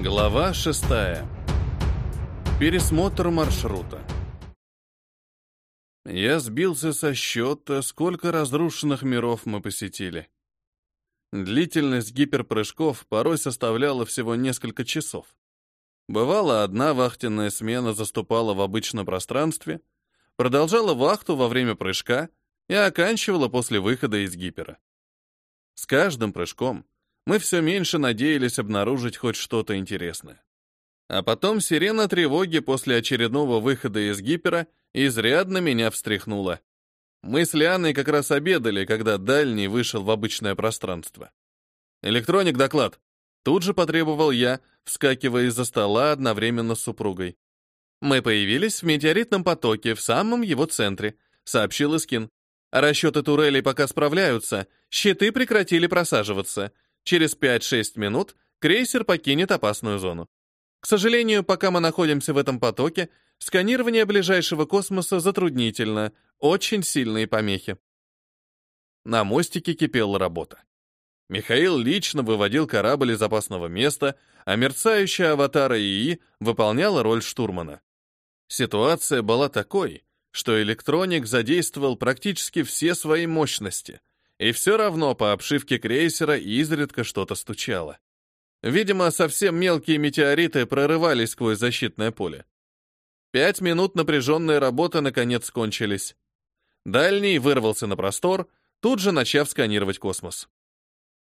Глава шестая. Пересмотр маршрута. Я сбился со счета, сколько разрушенных миров мы посетили. Длительность гиперпрыжков порой составляла всего несколько часов. Бывало, одна вахтенная смена заступала в обычном пространстве, продолжала вахту во время прыжка и оканчивала после выхода из гипера. С каждым прыжком мы все меньше надеялись обнаружить хоть что-то интересное. А потом сирена тревоги после очередного выхода из гипера изрядно меня встряхнула. Мы с Лианой как раз обедали, когда дальний вышел в обычное пространство. «Электроник доклад!» Тут же потребовал я, вскакивая из-за стола одновременно с супругой. «Мы появились в метеоритном потоке, в самом его центре», — сообщил Искин. «Расчеты турелей пока справляются, щиты прекратили просаживаться. Через 5-6 минут крейсер покинет опасную зону. К сожалению, пока мы находимся в этом потоке, сканирование ближайшего космоса затруднительно, очень сильные помехи. На мостике кипела работа. Михаил лично выводил корабль из опасного места, а мерцающая аватара ИИ выполняла роль штурмана. Ситуация была такой, что электроник задействовал практически все свои мощности, и все равно по обшивке крейсера изредка что-то стучало. Видимо, совсем мелкие метеориты прорывались сквозь защитное поле. Пять минут напряженной работы наконец кончились. Дальний вырвался на простор, тут же начав сканировать космос.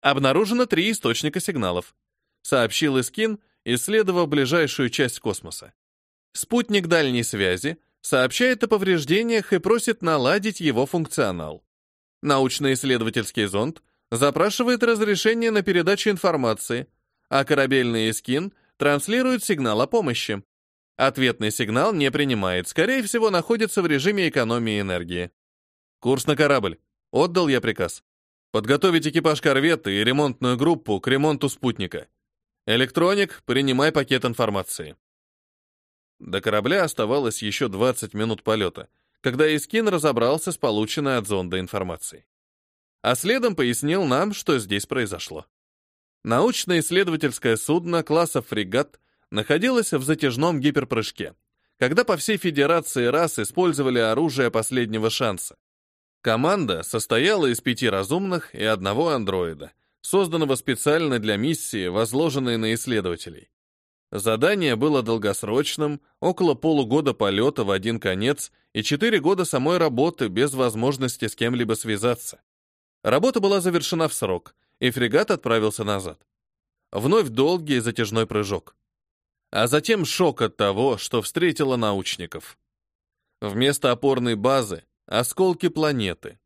Обнаружено три источника сигналов, сообщил Искин, исследовав ближайшую часть космоса. Спутник дальней связи сообщает о повреждениях и просит наладить его функционал. Научно-исследовательский зонд запрашивает разрешение на передачу информации, а корабельный эскин транслирует сигнал о помощи. Ответный сигнал не принимает, скорее всего, находится в режиме экономии энергии. Курс на корабль. Отдал я приказ. Подготовить экипаж корвета и ремонтную группу к ремонту спутника. Электроник, принимай пакет информации. До корабля оставалось еще 20 минут полета, когда Искин разобрался с полученной от зонда информацией. А следом пояснил нам, что здесь произошло. Научно-исследовательское судно класса «Фрегат» находилось в затяжном гиперпрыжке, когда по всей Федерации рас использовали оружие последнего шанса. Команда состояла из пяти разумных и одного андроида, созданного специально для миссии, возложенной на исследователей. Задание было долгосрочным, около полугода полета в один конец и четыре года самой работы без возможности с кем-либо связаться. Работа была завершена в срок, и фрегат отправился назад. Вновь долгий затяжной прыжок. А затем шок от того, что встретило научников. Вместо опорной базы — осколки планеты.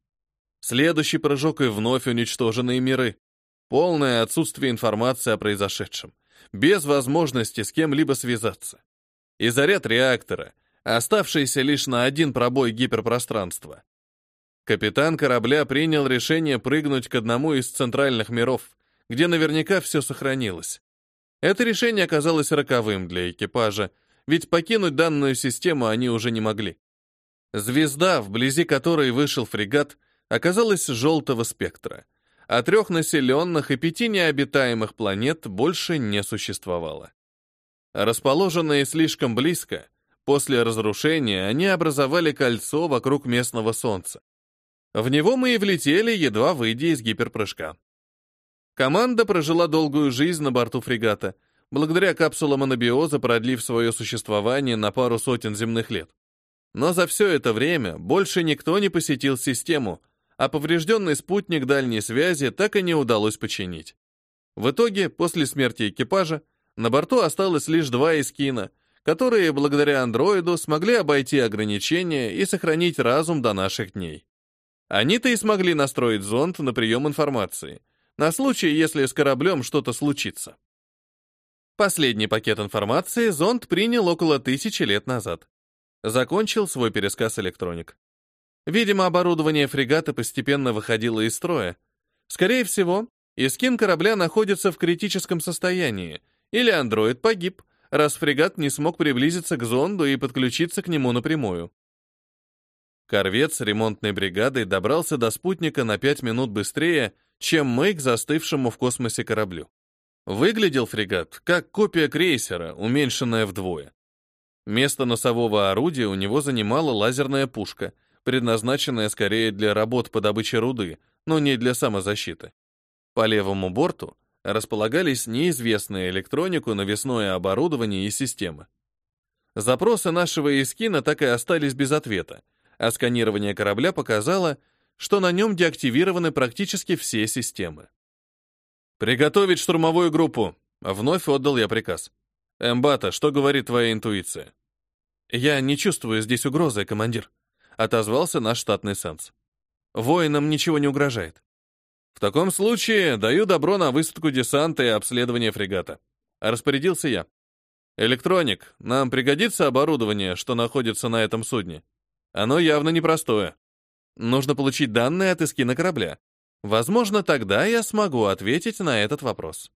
Следующий прыжок и вновь уничтоженные миры. Полное отсутствие информации о произошедшем без возможности с кем-либо связаться. И заряд реактора, оставшийся лишь на один пробой гиперпространства. Капитан корабля принял решение прыгнуть к одному из центральных миров, где наверняка все сохранилось. Это решение оказалось роковым для экипажа, ведь покинуть данную систему они уже не могли. Звезда, вблизи которой вышел фрегат, оказалась желтого спектра, а трех населенных и пяти необитаемых планет больше не существовало. Расположенные слишком близко, после разрушения они образовали кольцо вокруг местного Солнца. В него мы и влетели, едва выйдя из гиперпрыжка. Команда прожила долгую жизнь на борту фрегата, благодаря капсулам анабиоза продлив свое существование на пару сотен земных лет. Но за все это время больше никто не посетил систему, а поврежденный спутник дальней связи так и не удалось починить. В итоге, после смерти экипажа, на борту осталось лишь два эскина, которые, благодаря андроиду, смогли обойти ограничения и сохранить разум до наших дней. Они-то и смогли настроить зонд на прием информации, на случай, если с кораблем что-то случится. Последний пакет информации зонд принял около тысячи лет назад. Закончил свой пересказ электроник. Видимо, оборудование фрегата постепенно выходило из строя. Скорее всего, искин корабля находится в критическом состоянии, или андроид погиб, раз фрегат не смог приблизиться к зонду и подключиться к нему напрямую. Корвет с ремонтной бригадой добрался до спутника на 5 минут быстрее, чем мы к застывшему в космосе кораблю. Выглядел фрегат как копия крейсера, уменьшенная вдвое. Место носового орудия у него занимала лазерная пушка, предназначенная скорее для работ по добыче руды, но не для самозащиты. По левому борту располагались неизвестные электронику, навесное оборудование и системы. Запросы нашего эскина так и остались без ответа, а сканирование корабля показало, что на нем деактивированы практически все системы. «Приготовить штурмовую группу!» — вновь отдал я приказ. «Эмбата, что говорит твоя интуиция?» «Я не чувствую здесь угрозы, командир», — отозвался наш штатный сенс. «Воинам ничего не угрожает». «В таком случае даю добро на высадку десанта и обследование фрегата». Распорядился я. «Электроник, нам пригодится оборудование, что находится на этом судне. Оно явно непростое. Нужно получить данные от эскина корабля. Возможно, тогда я смогу ответить на этот вопрос».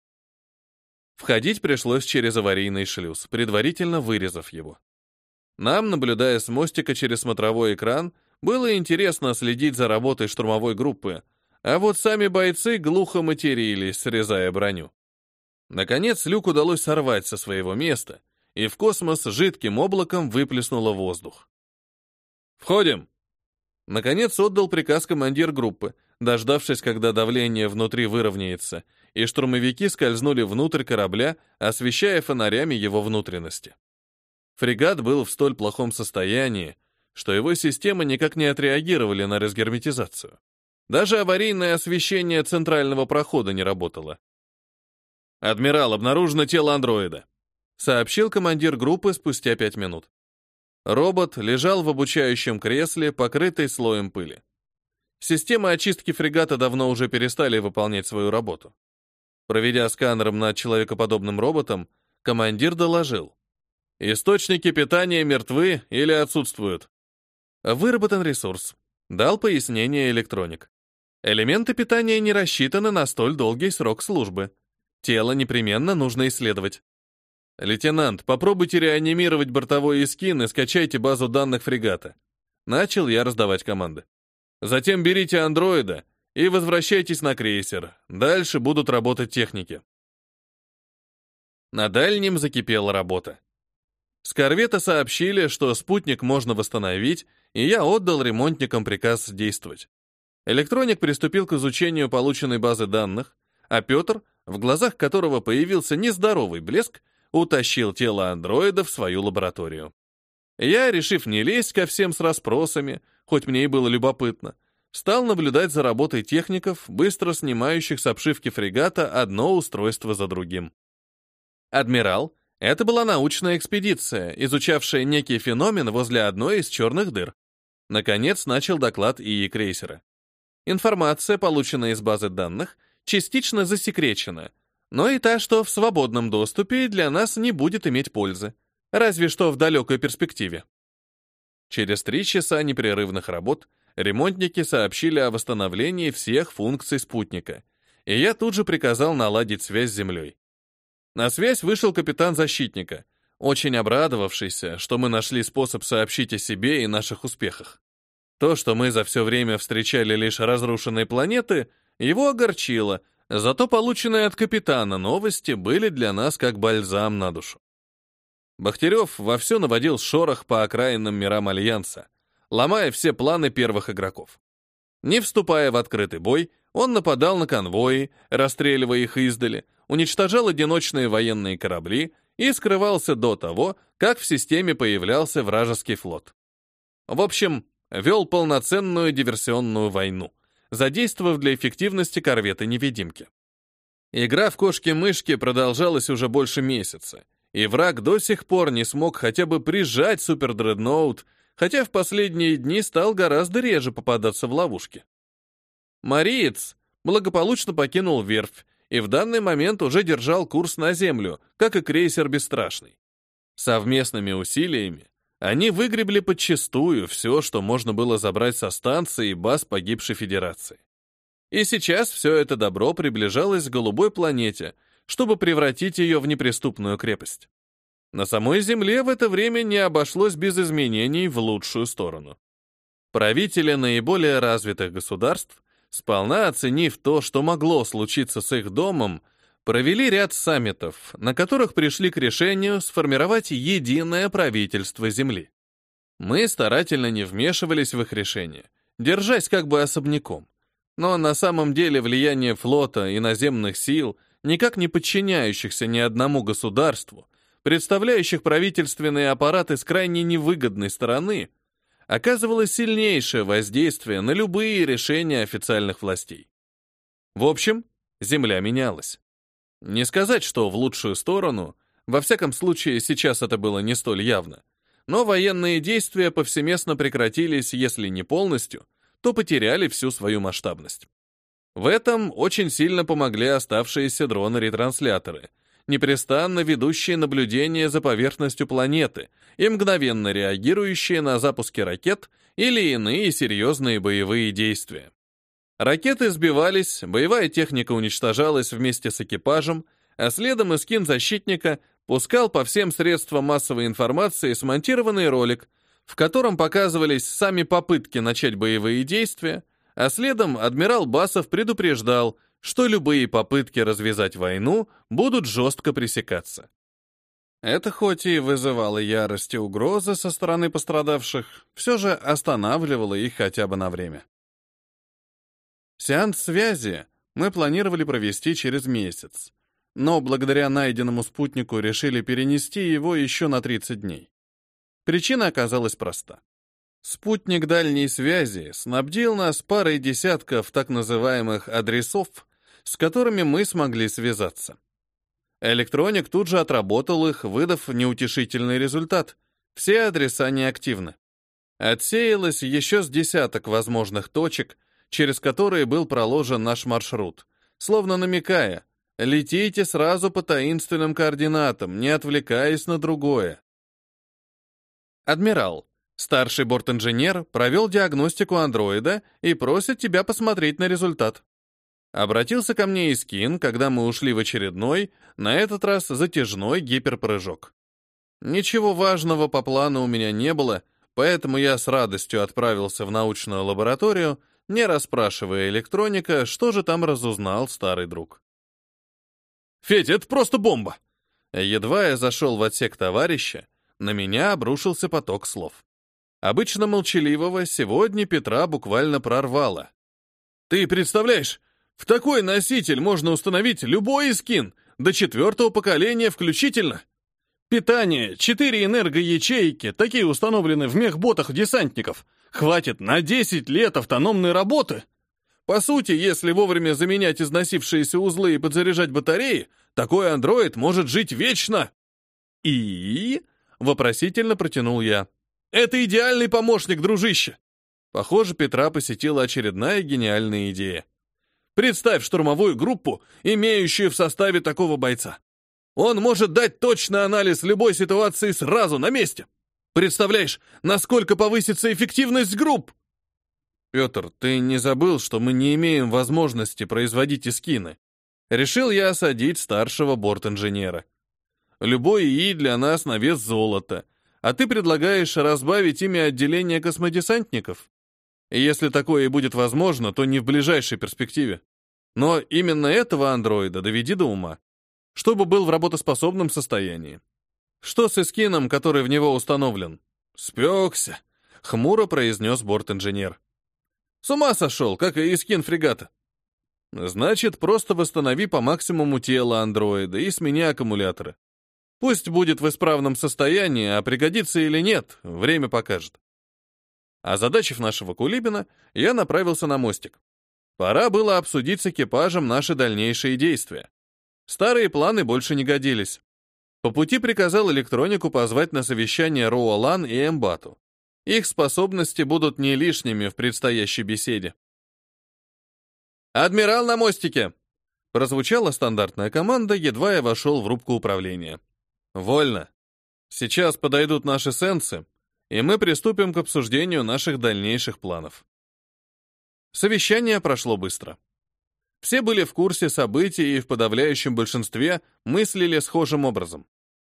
Входить пришлось через аварийный шлюз, предварительно вырезав его. Нам, наблюдая с мостика через смотровой экран, было интересно следить за работой штурмовой группы, а вот сами бойцы глухо матерились, срезая броню. Наконец, люк удалось сорвать со своего места, и в космос жидким облаком выплеснуло воздух. «Входим!» Наконец отдал приказ командир группы, дождавшись, когда давление внутри выровняется, и штурмовики скользнули внутрь корабля, освещая фонарями его внутренности. Фрегат был в столь плохом состоянии, что его системы никак не отреагировали на разгерметизацию. Даже аварийное освещение центрального прохода не работало. «Адмирал, обнаружено тело андроида», — сообщил командир группы спустя пять минут. Робот лежал в обучающем кресле, покрытый слоем пыли. Системы очистки фрегата давно уже перестали выполнять свою работу. Проведя сканером над человекоподобным роботом, командир доложил. Источники питания мертвы или отсутствуют. Выработан ресурс. Дал пояснение электроник. Элементы питания не рассчитаны на столь долгий срок службы. Тело непременно нужно исследовать. Лейтенант, попробуйте реанимировать бортовой эскин и скачайте базу данных фрегата. Начал я раздавать команды. Затем берите андроида и возвращайтесь на крейсер. Дальше будут работать техники. На дальнем закипела работа. С корвета сообщили, что спутник можно восстановить, и я отдал ремонтникам приказ действовать. Электроник приступил к изучению полученной базы данных, а Петр, в глазах которого появился нездоровый блеск, утащил тело андроида в свою лабораторию. Я, решив не лезть ко всем с расспросами, хоть мне и было любопытно, стал наблюдать за работой техников, быстро снимающих с обшивки фрегата одно устройство за другим. Адмирал, это была научная экспедиция, изучавшая некий феномен возле одной из черных дыр. Наконец начал доклад ИИ крейсера. Информация, полученная из базы данных, частично засекречена, но и та, что в свободном доступе, для нас не будет иметь пользы, разве что в далекой перспективе. Через три часа непрерывных работ ремонтники сообщили о восстановлении всех функций спутника, и я тут же приказал наладить связь с Землей. На связь вышел капитан защитника, очень обрадовавшийся, что мы нашли способ сообщить о себе и наших успехах. То, что мы за все время встречали лишь разрушенные планеты, его огорчило, зато полученные от капитана новости были для нас как бальзам на душу. Бахтерев вовсю наводил шорох по окраинным мирам Альянса, ломая все планы первых игроков. Не вступая в открытый бой, он нападал на конвои, расстреливая их издали, уничтожал одиночные военные корабли и скрывался до того, как в системе появлялся вражеский флот. В общем, вел полноценную диверсионную войну, задействовав для эффективности корветы-невидимки. Игра в кошки-мышки продолжалась уже больше месяца, и враг до сих пор не смог хотя бы прижать супердредноут, хотя в последние дни стал гораздо реже попадаться в ловушки. Мариец благополучно покинул верфь и в данный момент уже держал курс на Землю, как и крейсер «Бесстрашный». Совместными усилиями они выгребли подчистую все, что можно было забрать со станции и баз погибшей Федерации. И сейчас все это добро приближалось к голубой планете, чтобы превратить ее в неприступную крепость. На самой Земле в это время не обошлось без изменений в лучшую сторону. Правители наиболее развитых государств сполна оценив то, что могло случиться с их домом, Провели ряд саммитов, на которых пришли к решению сформировать единое правительство Земли. Мы старательно не вмешивались в их решения, держась как бы особняком. Но на самом деле влияние флота и наземных сил, никак не подчиняющихся ни одному государству, представляющих правительственные аппараты с крайне невыгодной стороны, оказывало сильнейшее воздействие на любые решения официальных властей. В общем, Земля менялась. Не сказать, что в лучшую сторону, во всяком случае сейчас это было не столь явно, но военные действия повсеместно прекратились, если не полностью, то потеряли всю свою масштабность. В этом очень сильно помогли оставшиеся дроны-ретрансляторы, непрестанно ведущие наблюдение за поверхностью планеты и мгновенно реагирующие на запуски ракет или иные серьезные боевые действия. Ракеты сбивались, боевая техника уничтожалась вместе с экипажем, а следом и скин защитника пускал по всем средствам массовой информации смонтированный ролик, в котором показывались сами попытки начать боевые действия, а следом адмирал Басов предупреждал, что любые попытки развязать войну будут жестко пресекаться. Это хоть и вызывало ярость и угрозы со стороны пострадавших, все же останавливало их хотя бы на время. Сеанс связи мы планировали провести через месяц, но благодаря найденному спутнику решили перенести его еще на 30 дней. Причина оказалась проста. Спутник дальней связи снабдил нас парой десятков так называемых адресов, с которыми мы смогли связаться. Электроник тут же отработал их, выдав неутешительный результат. Все адреса неактивны. Отсеялось еще с десяток возможных точек, через которые был проложен наш маршрут, словно намекая, Летите сразу по таинственным координатам, не отвлекаясь на другое. Адмирал, старший бортинженер, провел диагностику андроида и просит тебя посмотреть на результат. Обратился ко мне Искин, когда мы ушли в очередной, на этот раз затяжной гиперпрыжок. Ничего важного по плану у меня не было, поэтому я с радостью отправился в научную лабораторию, не расспрашивая электроника, что же там разузнал старый друг. Федя, это просто бомба!» Едва я зашел в отсек товарища, на меня обрушился поток слов. Обычно молчаливого сегодня Петра буквально прорвало. «Ты представляешь, в такой носитель можно установить любой скин, до четвертого поколения включительно. Питание, четыре энергоячейки, такие установлены в мехботах десантников, хватит на 10 лет автономной работы. По сути, если вовремя заменять износившиеся узлы и подзаряжать батареи, такой андроид может жить вечно. И? Вопросительно протянул я. Это идеальный помощник, дружище. Похоже, Петра посетила очередная гениальная идея. Представь штурмовую группу, имеющую в составе такого бойца. Он может дать точный анализ любой ситуации сразу на месте. Представляешь, насколько повысится эффективность групп? Петр, ты не забыл, что мы не имеем возможности производить эскины? Решил я осадить старшего борт-инженера. Любой ИИ для нас на вес золота, а ты предлагаешь разбавить ими отделение космодесантников. И если такое и будет возможно, то не в ближайшей перспективе. Но именно этого андроида доведи до ума, чтобы был в работоспособном состоянии. Что с эскином, который в него установлен? Спекся, хмуро произнес борт-инженер. С ума сошел, как и скин фрегата. Значит, просто восстанови по максимуму тело андроида и смени аккумуляторы. Пусть будет в исправном состоянии, а пригодится или нет, время покажет. Озадачив нашего Кулибина, я направился на мостик. Пора было обсудить с экипажем наши дальнейшие действия. Старые планы больше не годились. По пути приказал электронику позвать на совещание Роалан и Эмбату. Их способности будут не лишними в предстоящей беседе. «Адмирал на мостике!» Прозвучала стандартная команда, едва я вошел в рубку управления. «Вольно. Сейчас подойдут наши сенсы, и мы приступим к обсуждению наших дальнейших планов». Совещание прошло быстро. Все были в курсе событий и в подавляющем большинстве мыслили схожим образом.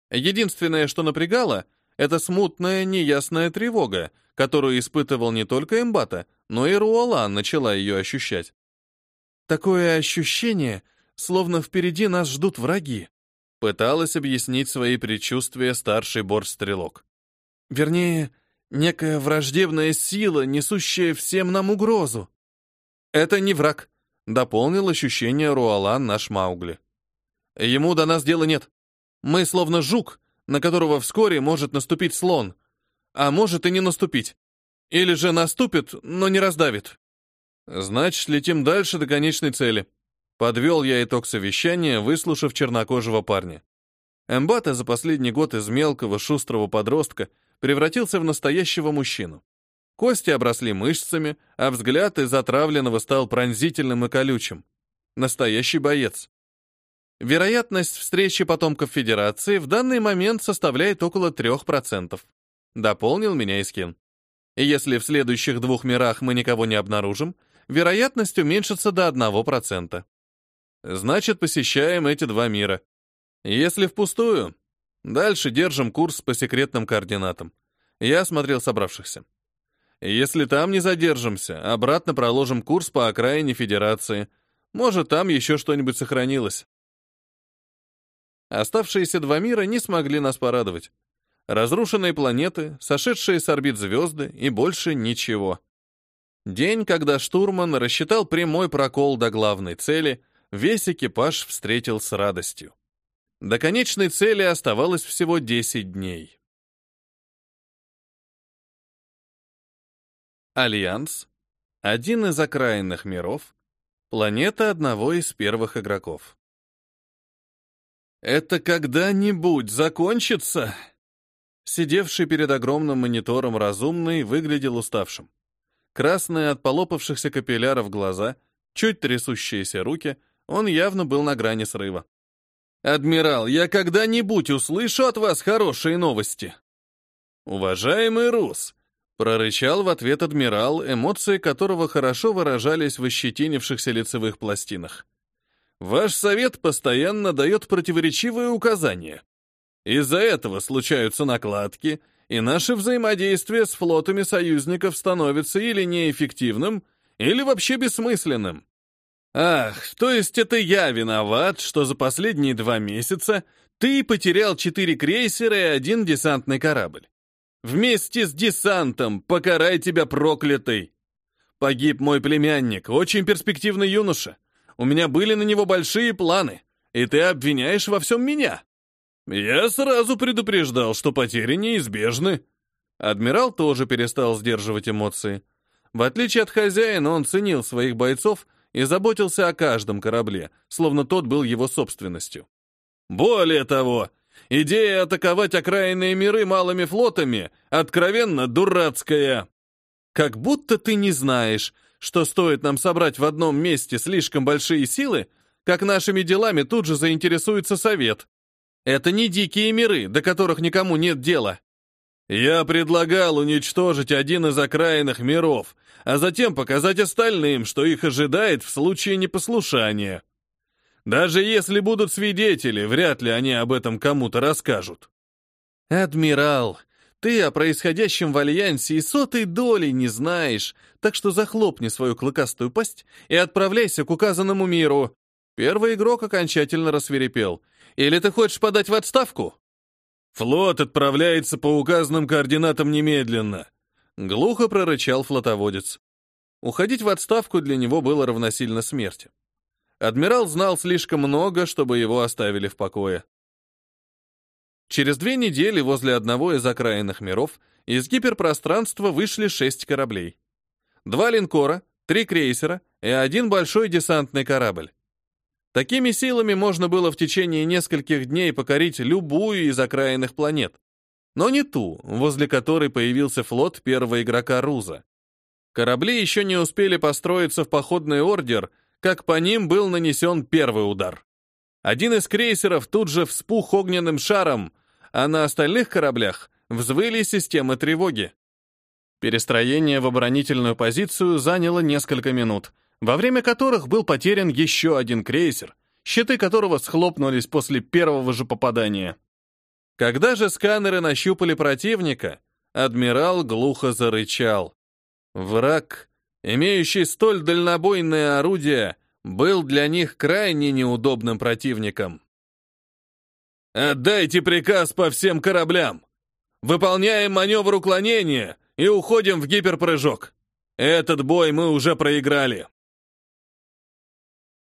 Единственное, что напрягало — это смутная, неясная тревога, которую испытывал не только Эмбата, но и Руалан начала ее ощущать. Такое ощущение, словно впереди нас ждут враги. Пыталась объяснить свои предчувствия старший борт-стрелок. Вернее, некая враждебная сила, несущая всем нам угрозу. Это не враг, дополнил ощущение Руалан наш Маугли. Ему до нас дела нет. Мы словно жук, на которого вскоре может наступить слон, а может и не наступить. Или же наступит, но не раздавит. Значит, летим дальше до конечной цели. Подвел я итог совещания, выслушав чернокожего парня. Эмбата за последний год из мелкого, шустрого подростка превратился в настоящего мужчину. Кости обросли мышцами, а взгляд из отравленного стал пронзительным и колючим. Настоящий боец. Вероятность встречи потомков Федерации в данный момент составляет около 3%. Дополнил меня Искин. Если в следующих двух мирах мы никого не обнаружим, вероятность уменьшится до 1%. Значит, посещаем эти два мира. Если впустую, дальше держим курс по секретным координатам. Я осмотрел собравшихся. Если там не задержимся, обратно проложим курс по окраине Федерации. Может, там еще что-нибудь сохранилось. Оставшиеся два мира не смогли нас порадовать. Разрушенные планеты, сошедшие с орбит звезды и больше ничего. День, когда штурман рассчитал прямой прокол до главной цели, весь экипаж встретил с радостью. До конечной цели оставалось всего 10 дней. Альянс — один из окраинных миров, планета одного из первых игроков. «Это когда-нибудь закончится?» Сидевший перед огромным монитором разумный выглядел уставшим. Красные от полопавшихся капилляров глаза, чуть трясущиеся руки, он явно был на грани срыва. «Адмирал, я когда-нибудь услышу от вас хорошие новости!» «Уважаемый Рус!» — прорычал в ответ адмирал, эмоции которого хорошо выражались в ощетинившихся лицевых пластинах. Ваш совет постоянно дает противоречивые указания. Из-за этого случаются накладки, и наше взаимодействие с флотами союзников становится или неэффективным, или вообще бессмысленным. Ах, то есть это я виноват, что за последние два месяца ты потерял четыре крейсера и один десантный корабль. Вместе с десантом покарай тебя проклятый. Погиб мой племянник, очень перспективный юноша. У меня были на него большие планы, и ты обвиняешь во всем меня. Я сразу предупреждал, что потери неизбежны. Адмирал тоже перестал сдерживать эмоции. В отличие от хозяина, он ценил своих бойцов и заботился о каждом корабле, словно тот был его собственностью. Более того, идея атаковать окраинные миры малыми флотами откровенно дурацкая. Как будто ты не знаешь, что стоит нам собрать в одном месте слишком большие силы, как нашими делами тут же заинтересуется совет. Это не дикие миры, до которых никому нет дела. Я предлагал уничтожить один из окраинных миров, а затем показать остальным, что их ожидает в случае непослушания. Даже если будут свидетели, вряд ли они об этом кому-то расскажут. Адмирал, ты о происходящем в Альянсе и сотой доли не знаешь, так что захлопни свою клыкастую пасть и отправляйся к указанному миру. Первый игрок окончательно рассверепел. Или ты хочешь подать в отставку? Флот отправляется по указанным координатам немедленно. Глухо прорычал флотоводец. Уходить в отставку для него было равносильно смерти. Адмирал знал слишком много, чтобы его оставили в покое. Через две недели возле одного из окраинных миров из гиперпространства вышли шесть кораблей. Два линкора, три крейсера и один большой десантный корабль. Такими силами можно было в течение нескольких дней покорить любую из окраинных планет, но не ту, возле которой появился флот первого игрока Руза. Корабли еще не успели построиться в походный ордер, как по ним был нанесен первый удар. Один из крейсеров тут же вспух огненным шаром, а на остальных кораблях взвыли системы тревоги. Перестроение в оборонительную позицию заняло несколько минут, во время которых был потерян еще один крейсер, щиты которого схлопнулись после первого же попадания. Когда же сканеры нащупали противника, адмирал глухо зарычал. Враг, имеющий столь дальнобойное орудие, был для них крайне неудобным противником. «Отдайте приказ по всем кораблям! Выполняем маневр уклонения и уходим в гиперпрыжок! Этот бой мы уже проиграли!»